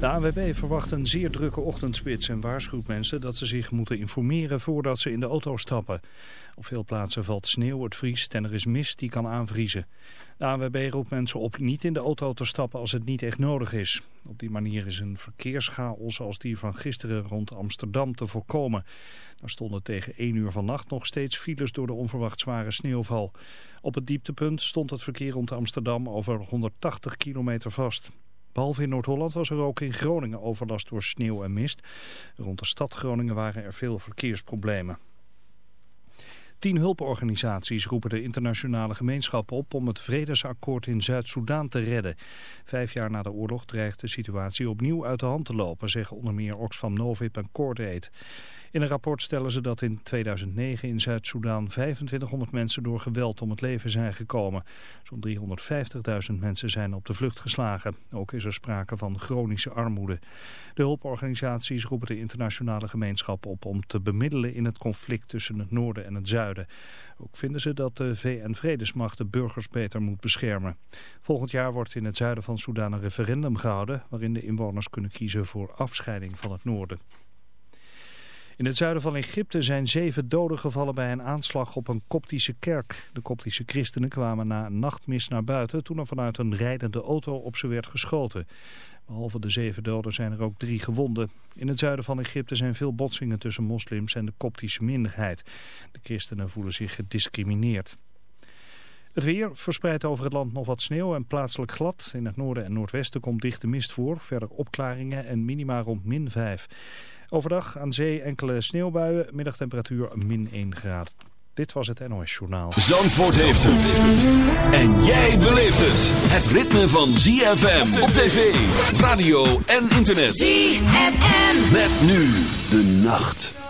De ANWB verwacht een zeer drukke ochtendspits en waarschuwt mensen dat ze zich moeten informeren voordat ze in de auto stappen. Op veel plaatsen valt sneeuw, het vriest en er is mist die kan aanvriezen. De ANWB roept mensen op niet in de auto te stappen als het niet echt nodig is. Op die manier is een verkeerschaos zoals die van gisteren rond Amsterdam te voorkomen. Daar stonden tegen 1 uur vannacht nog steeds files door de onverwacht zware sneeuwval. Op het dieptepunt stond het verkeer rond Amsterdam over 180 kilometer vast. Behalve in Noord-Holland was er ook in Groningen overlast door sneeuw en mist. Rond de stad Groningen waren er veel verkeersproblemen. Tien hulporganisaties roepen de internationale gemeenschap op om het vredesakkoord in Zuid-Soedan te redden. Vijf jaar na de oorlog dreigt de situatie opnieuw uit de hand te lopen, zeggen onder meer Oxfam Novib en Cordaid. In een rapport stellen ze dat in 2009 in Zuid-Soedan 2500 mensen door geweld om het leven zijn gekomen. Zo'n 350.000 mensen zijn op de vlucht geslagen. Ook is er sprake van chronische armoede. De hulporganisaties roepen de internationale gemeenschap op om te bemiddelen in het conflict tussen het noorden en het zuiden. Ook vinden ze dat de VN-vredesmacht de burgers beter moet beschermen. Volgend jaar wordt in het zuiden van Soedan een referendum gehouden waarin de inwoners kunnen kiezen voor afscheiding van het noorden. In het zuiden van Egypte zijn zeven doden gevallen bij een aanslag op een koptische kerk. De koptische christenen kwamen na een nachtmis naar buiten toen er vanuit een rijdende auto op ze werd geschoten. Behalve de zeven doden zijn er ook drie gewonden. In het zuiden van Egypte zijn veel botsingen tussen moslims en de koptische minderheid. De christenen voelen zich gediscrimineerd. Het weer verspreidt over het land nog wat sneeuw en plaatselijk glad. In het noorden en noordwesten komt dichte mist voor. Verder opklaringen en minima rond min 5. Overdag aan zee enkele sneeuwbuien, middagtemperatuur min 1 graad. Dit was het NOS Journaal. Zandvoort heeft het. En jij beleeft het. Het ritme van ZFM op tv, radio en internet. ZFM. Met nu de nacht.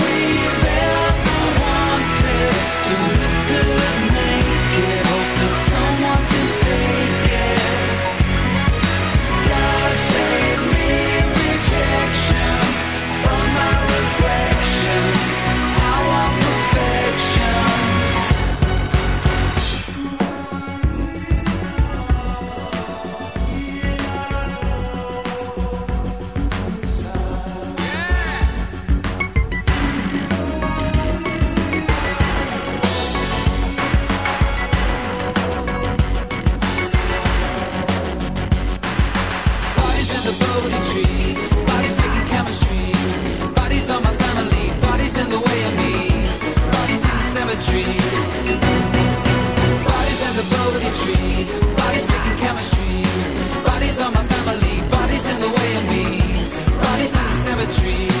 just to look good. In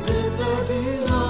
Size de bir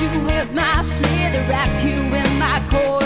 You with my slither, wrap you in my coils.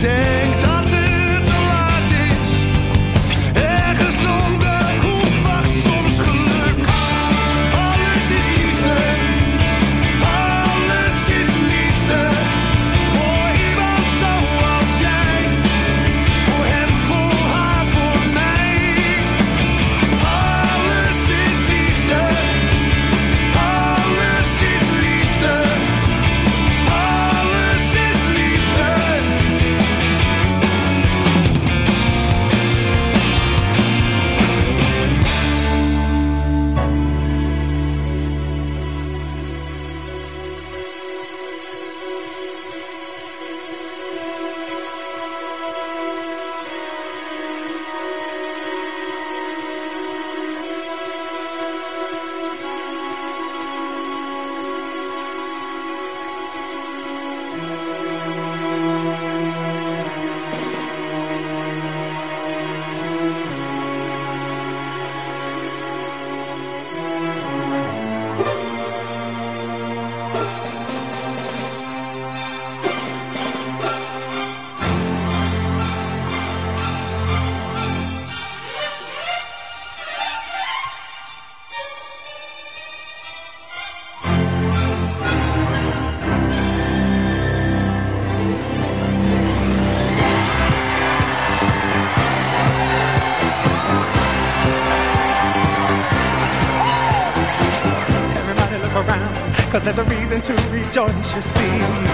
Voor don't you see?